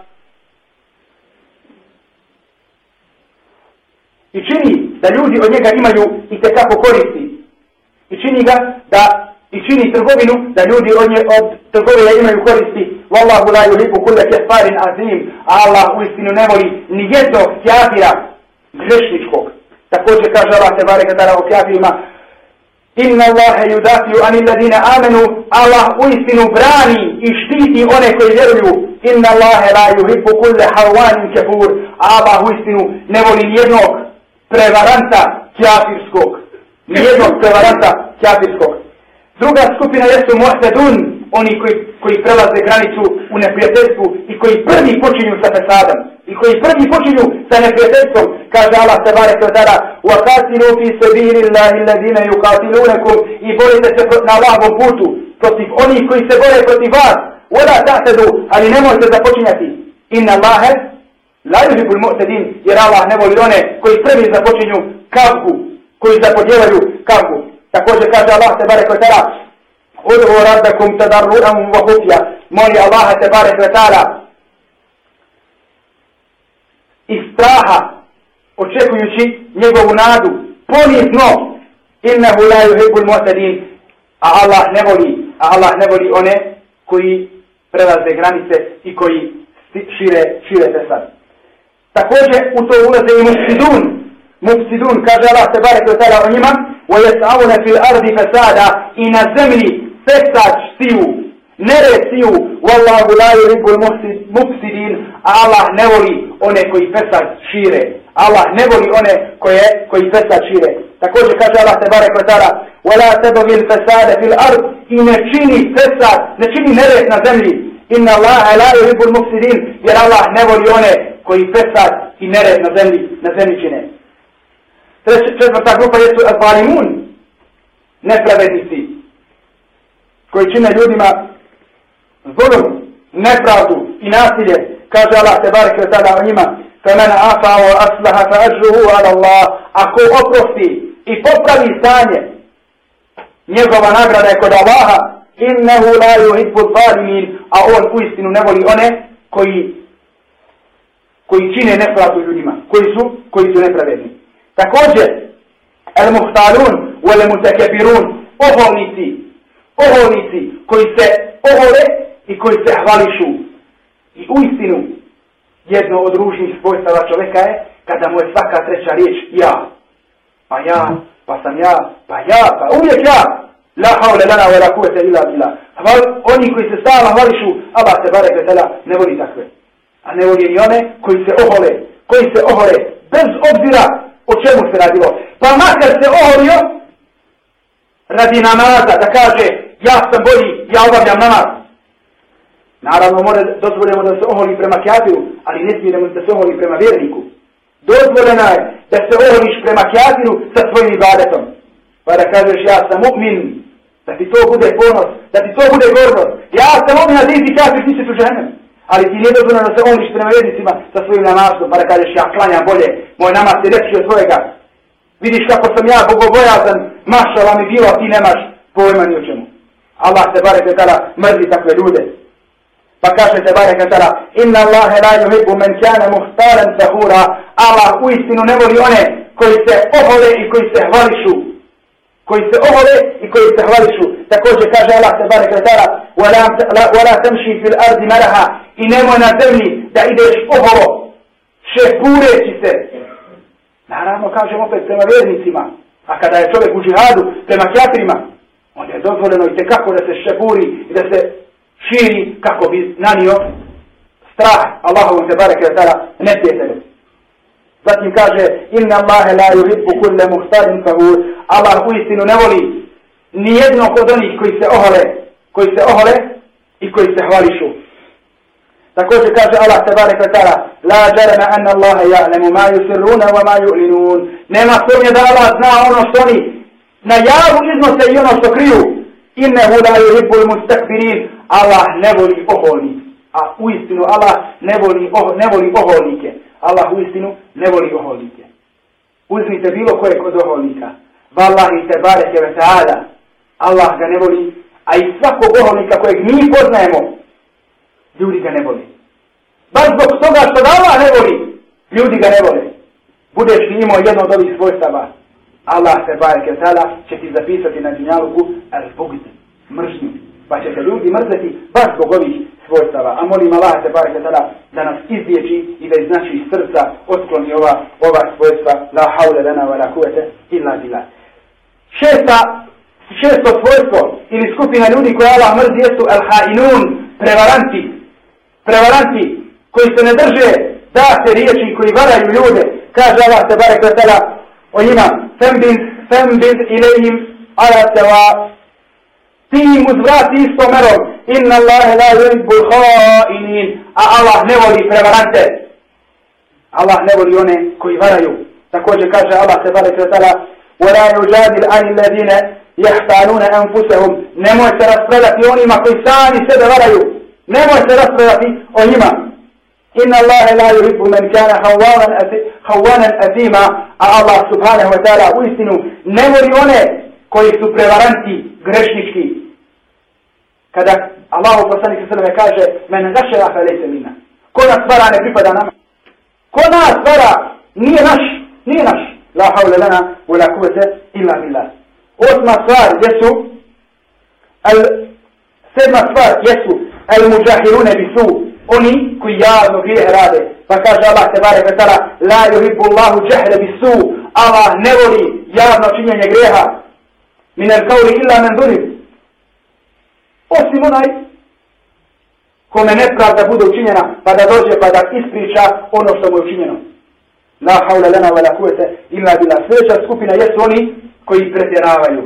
i čini da ljudi od njega imaju i te kako koristi. I čini ga da i čini trgovinu da ljudi od, nje, od trgovine imaju koristi. Wallahu la yuhibu kulle kefarin azim. Allah u istinu ne voli ni jedno kjafira grešničkog. Također kaže Allah te bareka da o kjafirima Inna Allahe yudafiju anil ladina amenu Allah u istinu brani i štiti one koji vjeruju. Inna Allahe la yuhibu kulle harwanin kefur Allah u istinu ne voli nijednog prevaranta kjafirskog. Nijednog prevaranta kjafirskog. Druga skupina jesu muhtedun, oni koji, koji prelaze granicu u neprijateljstvu i koji prvi počinju sa pesadom. I koji prvi počinju sa neprijateljstvom, kaže Allah sebare kredara, وَقَاتِلُوا فِي سَبِيلِ اللَّهِ الَّذِينَ يُقَاتِلُونَكُمْ I borite se na lahvom putu protiv onih koji se bore protiv vas. وَلَا تَعْتَدُوا Ali ne možete započinjati. إِنَّ اللَّهَ لَا يُحِبُ الْمُحْتَدِينَ Jer Allah ne voli one koji prvi započinju kavku, koji zapodjevaju kavku. Također kaže Allah te barek vetara Udhu rabbekum rabbakum tadarruan wa hufja Moli Allah te barek vetara taala iz straha očekujući njegovu nadu ponizno innahu la yuhibbul mu'tadin. A Allah ne voli a Allah ne voli one koji prelaze granice i koji šire šire fesad također u to ulaze i mufsidun. Mufsidun kaže Allah te barek taala o njima ويسعون في الأرض فسادا إن الزمن فساد سيو نرى سيو والله لا يحب المفسدين الله نولي one koji fesad šire Allah ne voli one koje, koji fesad šire također kaže Allah te barek vatara ولا تبغي الفساد في الأرض i ne čini fesad ne čini nered na zemlji inna Allah la yuhibbu al-mufsidin jer Allah ne voli one koji fesad i nered na zemlji na zemlji čine četvrta grupa jesu al-Balimun, nepravednici, koji čine ljudima zulum, nepravdu i nasilje, kaže Allah te barek tada o njima, فَمَنْ عَفَا وَأَصْلَحَ فَأَجْرُهُ عَلَى اللَّهِ Ako oprosti i popravi stanje, njegova nagrada je kod Allaha, innehu la yuhibbu zalimin, a on uistinu ne voli one koji koji čine nepravdu ljudima, koji su, koji su nepravedni. Također, el muhtalun, wal mutakabirun, oholnici, oholnici koji se ohole i koji se hvališu. I uistinu, jedno od ružnih svojstava čoveka je kada mu je svaka treća riječ ja. Pa ja, pa sam ja, pa ja, pa uvijek ja. La haule lana wa la kuvete illa billah. Hval, oni koji se stalno hvališu, Allah te barek vetela ne voli takve. A ne voli ni one koji se ohole, koji se ohole, bez obzira o čemu se radilo. Pa makar se oholio, radi namaza, da kaže, ja sam bolji, ja obavljam namaz. Naravno, more dozvoljeno da se oholi prema kjafiru, ali ne smijemo da se oholi prema vjerniku. Dozvoljena je da se oholiš prema kjafiru sa svojim ibadetom. Pa da kažeš, ja sam mu'min, da ti to bude ponos, da ti to bude gornost. Ja sam mu'min, a ti ti kjafir, ti ćeš u ženem. Ali ti nije dozvoljeno da se oholiš prema vjernicima sa svojim namazom, pa da kažeš, ja klanjam bolje, moj namaz je lepši od svojega. Vidiš kako sam ja bogobojazan, mašala mi bilo, a ti nemaš pojma ni o čemu. Allah te bare kada mrzi takve ljude. Pa kaže te bare kada inna Allahe la yuhibbu men kana muhtaren fahura. Allah u istinu ne voli one koji se ohole i koji se hvališu. Koji se ohole i koji se hvališu. Također kaže Allah te bare kada wala tamshi fil ardi maraha i nemoj na zemlji da ideš oholo šepureći se Naravno, kažem opet prema vjernicima, a kada je čovjek u džihadu, prema kjatrima, onda je dozvoljeno i tekako da se šepuri i da se širi kako bi nanio strah Allahovom te bareke da tada neprijatelju. Zatim kaže, inna Allahe la yuhibbu kulle muhtarin fahur, Allah u istinu ne voli nijedno kod onih koji se ohole, koji se ohole i koji se hvališu. Također kaže Allah tebarek ve ta'ala La jarama anna Allahe ja'lemu ma yusirruna wa ma yu'linun. Nema sumnje da Allah zna ono što oni na javu iznose i ono što kriju. Innehu la yuhibbul mustakbirin. Allah ne voli oholni A u istinu Allah ne voli, oh, ne voli oholnike. Allah u istinu ne voli oholnike. Uzmite bilo koje kod oholnika. Wallahi tebarek ve ta'ala Allah ga ne voli. A i svakog oholnika kojeg mi poznajemo ljudi ga ne voli. Baš zbog toga što ga Allah ne voli, ljudi ga ne voli. Budeš li imao jedno od ovih svojstava, Allah se bareke tala će ti zapisati na džinjaluku al-bugd, mržnju. Pa će se ljudi mrzeti baš zbog ovih svojstava. A molim Allah se bareke tala da nas izliječi i da iz naših srca otkloni ova, ova svojstva. La haule lana wa la kuvete illa bila. Šesta, šesto svojstvo ili skupina ljudi koja Allah mrzi jesu al-hainun, prevaranti, prevaranti koji se ne drže da se riječi koji varaju ljude, kaže Allah te bare kvetala o njima, fembid, fembid ilihim ala teva, ti im uzvrati isto merom, inna Allahe la yuridbu khainin, a Allah ne voli prevarante. Allah ne voli one koji varaju. Također kaže Allah te bare kvetala, ولا يجادل عن الذين يحتالون أنفسهم nemoj se raspravljati onima koji sami sebe varaju nemoj se raspravljati o njima. Inna Allahe la yuhibbu man kana hawanan azima a Allah subhanahu wa ta'ala u istinu ne voli one koji su prevaranti grešnički. Kada Allahu poslanik sallam kaže men gašera fa lejse mina ko nas vara ne pripada nama. Ko nas vara nije naš nije naš. La hawla lana u la kuvete illa billah. Osma stvar jesu al sedma stvar jesu el muđahirune bisu oni koji javno grije rade. Pa kaže Allah te bare vetala la yuhibbu Allahu džahre bisu Allah ne voli javno činjenje greha min el kauli illa man dhulim osim onaj kome nepravda bude učinjena pa da dođe pa da ispriča ono što mu je učinjeno. La haula lana wa la illa bila. sljedeća skupina jesu oni koji pretjeravaju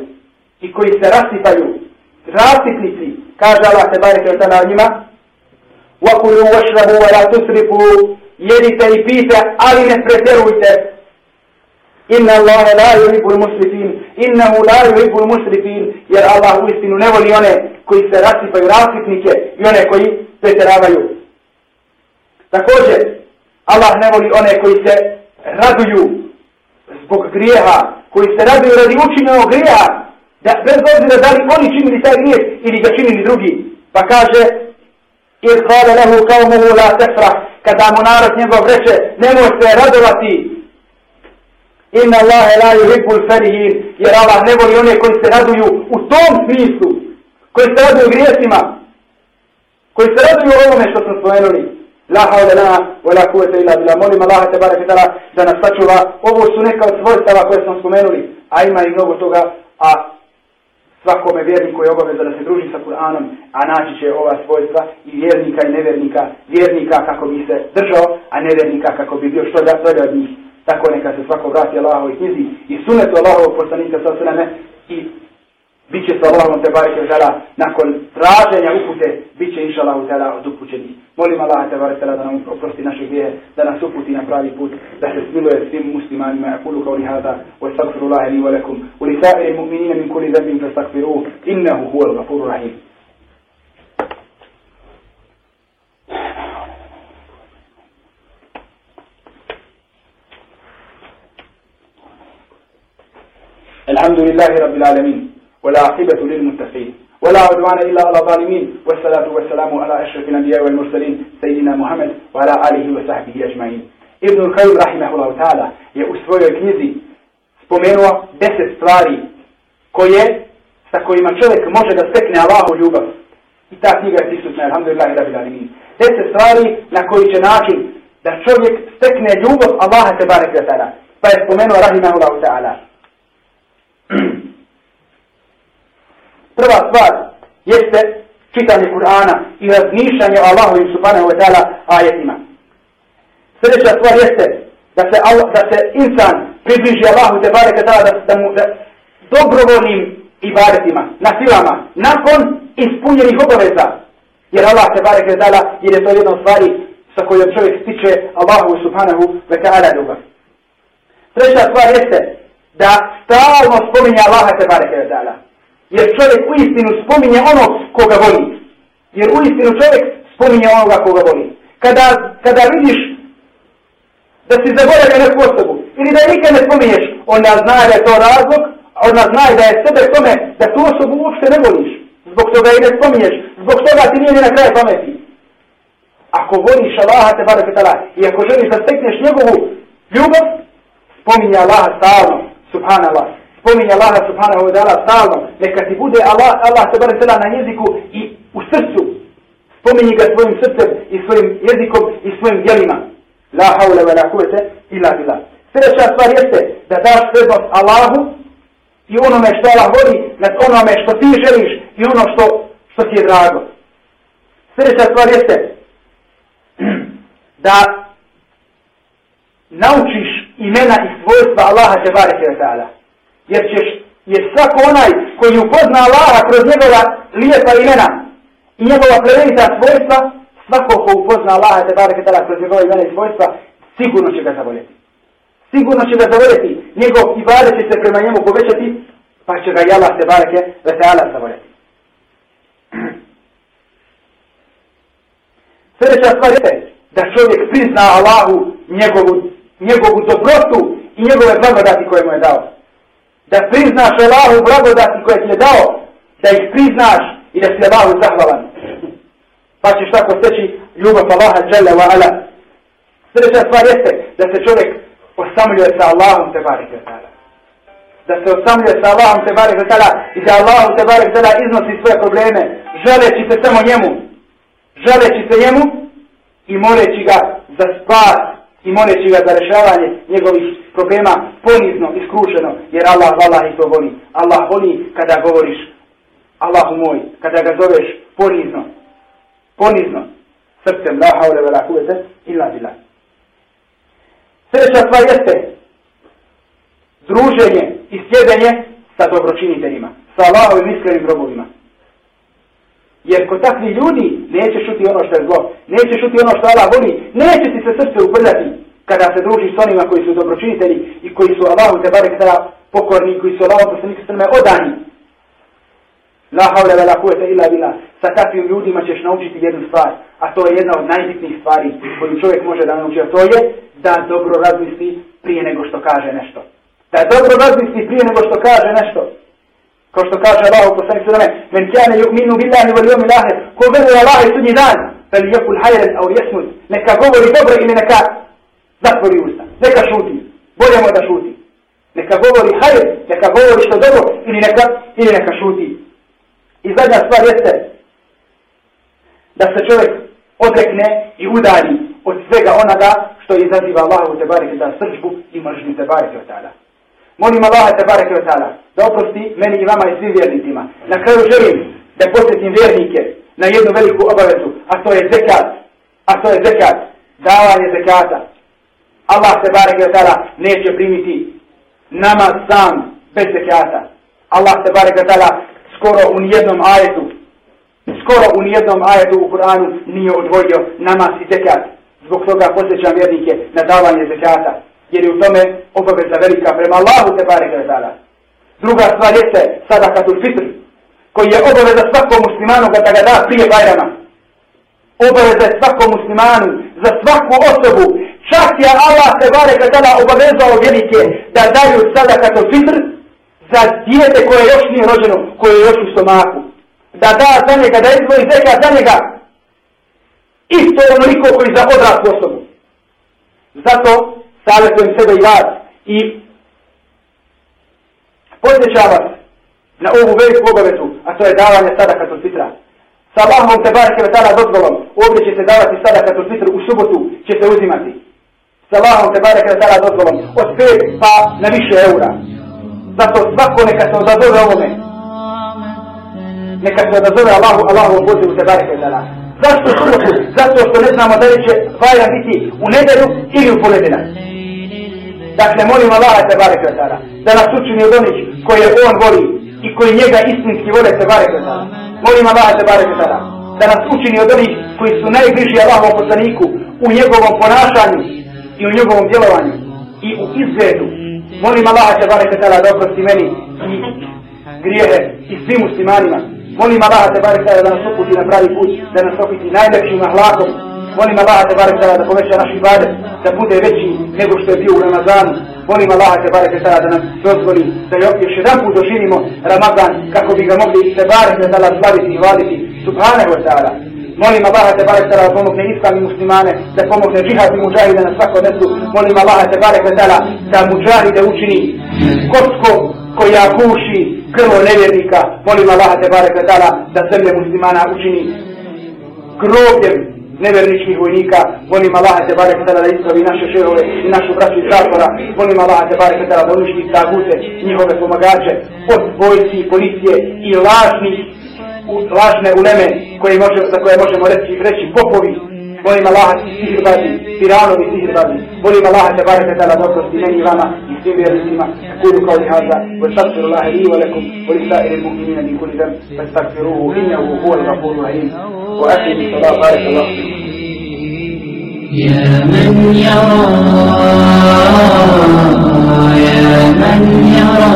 i koji se rasipaju. Rasipnici kaže Allah te bareke ve taala njima wa وَشْرَبُوا washrabu wa la tusrifu jedite i pijte ali ne pretjerujte. Inna Allah la yuhibbu al-musrifin innahu la yuhibbu al-musrifin jer Allah u istinu ne voli one koji se rasipaju rasipnike i one koji pretjeravaju. Također Allah ne voli one koji se raduju zbog grijeha koji se raduju radi učinjenog grijeha, da bez obzira da li oni činili taj grijeh ili ga činili drugi. Pa kaže, jer hvala lehu kao mu la tefra, kada mu narod njegov reče, nemoj se radovati, Inna Allahe la yuhibbul ferihin, jer Allah ne voli one koji se raduju u tom smislu, koji se raduju grijesima, koji se raduju ovome što smo spomenuli. La haole lana, wa la kuvete illa bila. Molim Allah te barek da nas sačuva. Ovo su neka od svojstava koje smo spomenuli, a ima i mnogo toga, a svakome vjerniku je obaveza da se druži sa Kur'anom, a naći će ova svojstva i vjernika i nevjernika, vjernika kako bi se držao, a nevjernika kako bi bio što da od njih. Tako neka se svako vrati Allahovoj knjizi i sunetu Allahovog poslanika sa sveme i bit će sa Allahom te bareke zara nakon traženja upute, bit će inša Allahu tela od upućenih. Molim Allah te bareke da nam oprosti naše grije, da nas uputi na pravi put, da se smiluje svim muslimanima. Ja kulu kao lihada, wa astagfiru Allahe li walakum, u li sa'iri mu'minina min kuli zembim fa astagfiru, innehu huwa al-gafuru rahim. الحمد لله رب والعاقبة للمتقين ولا عدوان إلا على الظالمين والصلاة والسلام على أشرف الأنبياء والمرسلين سيدنا محمد وعلى آله وصحبه أجمعين ابن القيم رحمه الله تعالى u svojoj knjizi spomenuo deset stvari koje sa kojima čovjek može da stekne Allahu ljubav. I ta knjiga je prisutna, alhamdulillahi rabbil alamin. Deset stvari na koji će način da čovjek stekne ljubav Allaha te barek ta'ala. Pa je spomenuo rahimahullahu ta'ala. Prva stvar jeste čitanje Kur'ana i razmišljanje o Allahu subhanahu wa ta'ala ajetima. Sljedeća stvar jeste da se, Allah, da se insan približi Allahu te bareke ta'ala da, da mu da, dobrovoljnim ibadetima, na silama, nakon ispunjenih obaveza. Jer Allah te bareke ta'ala, jer je to jedna od stvari sa kojom čovjek stiče Allahu subhanahu wa ta'ala ljubav. Treća stvar jeste da stalno spominje Allaha te bareke wa ta'ala. Jer čovjek u istinu spominje ono koga voli. Jer u istinu čovjek spominje onoga koga voli. Kada, kada vidiš da si zaboravio neku osobu, ili da nikad ne spominješ, onda zna da je to razlog, onda zna da je sebe tome da tu osobu uopšte ne voliš. Zbog toga i ne spominješ, zbog toga ti nije ni na kraj pameti. Ako voliš Allaha te barek tala i ako želiš da stekneš njegovu ljubav, spominje Allaha stalno, subhanallah spominje Allaha subhanahu wa ta'ala stalno, neka ti bude Allah, Allah se bare sada na jeziku i u srcu. Spominji ga svojim srcem i svojim jezikom i svojim djelima. La haule wa la kuvete ila bila. Sljedeća stvar jeste da daš prednost Allahu i onome što Allah voli nad onome što ti želiš i ono što, što ti je drago. Sljedeća stvar jeste (clears throat) da naučiš imena i svojstva Allaha te bareke wa ta'ala jer ćeš, jer svako onaj koji upozna Allaha kroz njegova lijepa imena i njegova plemenita svojstva, svako ko upozna Allaha te bareke tala kroz njegova imena i svojstva, sigurno će ga zavoljeti. Sigurno će ga zavoljeti, njegov ibade će se prema njemu povećati, pa će ga i Allah te bareke ve ta'ala zavoljeti. (clears throat) Sljedeća stvar je da čovjek prizna Allahu njegovu, njegovu dobrotu i njegove blagodati koje mu je dao da priznaš Allahu blagodati koje ti je dao, da ih priznaš i da si Allahu zahvalan. Pa ćeš tako steći ljubav Allaha dželle wa ala. Sljedeća stvar jeste da se čovjek osamljuje sa Allahom te barike ta'ala. Da se osamljuje sa Allahom te barek ta'ala i da Allahom te barek ta'ala iznosi svoje probleme, želeći se samo njemu, želeći se njemu i moleći ga za spas i moleći ga za rešavanje njegovih problema ponizno i skrušeno, jer Allah vala i to voli. Allah voli kada govoriš Allahu moj, kada ga zoveš ponizno, ponizno, srcem, la haule vela kuvete, illa bila. Sljedeća stvar jeste druženje i sjedenje sa dobročiniteljima, sa Allahovim iskrenim robovima. Jer kod takvi ljudi neće šuti ono što je zlo, neće šuti ono što Allah voli, neće ti se srce ubrljati kada se družiš s onima koji su dobročinitelji i koji su Allahu te barek tada pokorni, koji su Allahu poslanika srme odani. La havle vela kuvete illa bila. Sa takvim ljudima ćeš naučiti jednu stvar, a to je jedna od najbitnijih stvari koju čovjek može da nauči, a to je da dobro razmisli prije nego što kaže nešto. Da dobro razmisli prije nego što kaže nešto. Kao što kaže Allah u poslanik sveme, men kjane yu'minu billahi wal yawmi lahir, ko veruje Allah i sudnji dan, fel yakul hajren au jesmud, neka govori dobro ili neka zatvori usta, neka šuti, bolje mu da šuti. Neka govori hajr, neka govori što dobro ili neka, ili neka šuti. I zadnja stvar jeste da se čovjek odrekne i udalji od svega onoga što izaziva Allahu te bareke da srđbu i mržnju te bareke od tada. Molim Allah te bareke od tada da oprosti meni i vama i svim vjernicima. Na kraju želim da posjetim vjernike na jednu veliku obavezu, a to je zekat. A to je zekat. Davanje zekata. Allah te bareke od tada neće primiti nama sam bez zekata. Allah te bareke od tada skoro u nijednom ajetu skoro u nijednom ajetu u Kur'anu nije odvojio namaz i zekat. Zbog toga posjećam vjernike na davanje zekata. Jer je u tome obaveza velika prema Allahu te bare gledala. Druga stvar jeste sadakatul fitr, koji je obaveza svakom muslimanu da ga da prije Bajrama. Obaveza je svakom muslimanu za svaku osobu. Čak je Allah te bare gledala obavezao velike da daju sadakatul fitr za dijete koje još nije rođeno, koje je još u stomaku da da za njega, da izvoji zeka za njega, isto onoliko koji za odraslu osobu. Zato savjetujem sebe i vas i posjećam vas na ovu veliku obavezu, a to je davanje sadaka od fitra. Sa Allahom te barake vatala dozvolom, ovdje će se davati sadaka od fitra, u subotu će se uzimati. Sa Allahom te barake vatala dozvolom, od 5 pa na više eura. Zato svako neka se odazove ovome, neka se odazove Allahu, Allahu pozivu te bareke vatala. Zašto subotu? Zato što ne znamo da li će Bajram biti u nedelju ili u ponedjeljak. Dakle, molim Allah te barek dana da nas učini od onih koje on voli i koji njega istinski vole te barek dana. Molim Allah te barek dana da nas učini od onih koji su najbliži Allahovom poslaniku u njegovom ponašanju i u njegovom djelovanju i u izgledu. Molim Allah te barek dana da oprosti meni i grijehe i svim muslimanima. Molim Allah te barek da nas uputi na pravi put, da nas opiti najlepšim ahlakom. Molim Allah te barek da poveća naš ibadet, da bude veći nego što je bio u Ramazanu. Molim Allah te barek da nam dozvoli da još jedan put doživimo Ramazan kako bi ga mogli se barek da slaviti i hvaliti. Subhanahu wa ta'ala. Molim Allah te barek da pomogne islam i muslimane, da pomogne džihad i muđahide na svako mjestu. Molim Allah te barek da muđahide učini kostko koja guši krvo nevjernika, molim Allah te barek da da zemlje muslimana učini grobljem neverničkih vojnika, molim Allah te barek da ispravi naše šehove i našu braću iz zatvora, molim Allah te barek tada da uništi tagute, njihove pomagače, od vojci, policije i lažnih lažne uleme koje može, za koje možemo reći, reći popovi, molim Allaha sihirbazi, piranovi sihirbazi, molim Allaha te bareke tala oprosti meni vama i svim vjernicima, kulu kao li haza, wa stakfiru Allahe li wa lakum, wa li sa'iri mu'minina min kulli dam, fa stakfiruhu, innahu huwa al-ghafuru rahim, wa ahidu salat, barek Allah. يا من يرى يا من يرى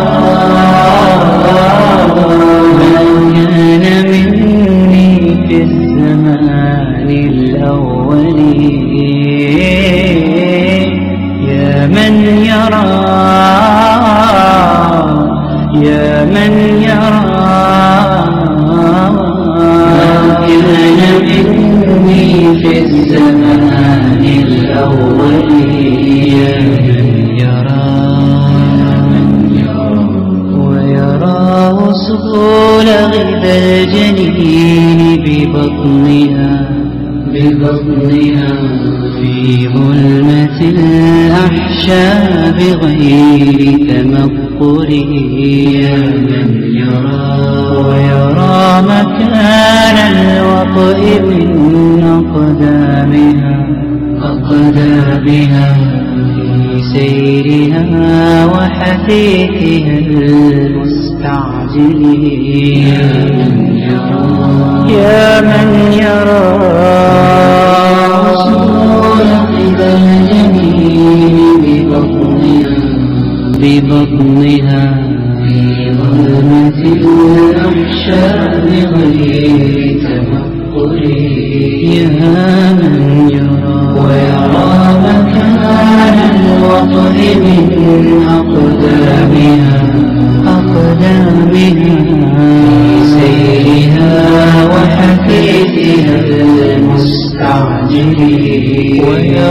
من يرى. كان مني في الزمان الأول يا من يرى. ويرى وصول غذا الجنين ببطنها. ببطنها. في ظلمة الأحشاء بغير تمقر يا من يرى ويرى مكان الوطئ من أقدامها أقدامها في سيرها وحثيثها المستعجل. يا من يرى يا من يرى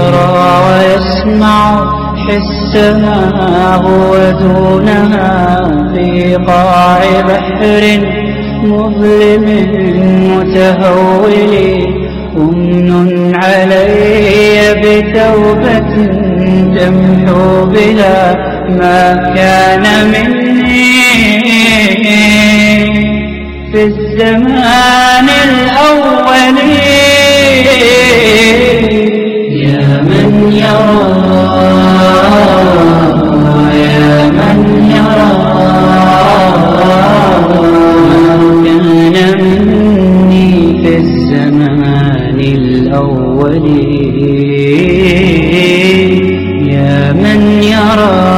يرى ويسمع حسها ودونها في قاع بحر مظلم متهول أمن علي بتوبة تمحو بلا ما كان مني في الزمان الأول. يرى يا من يرى ما كان مني في الزمان الأول يا من يرى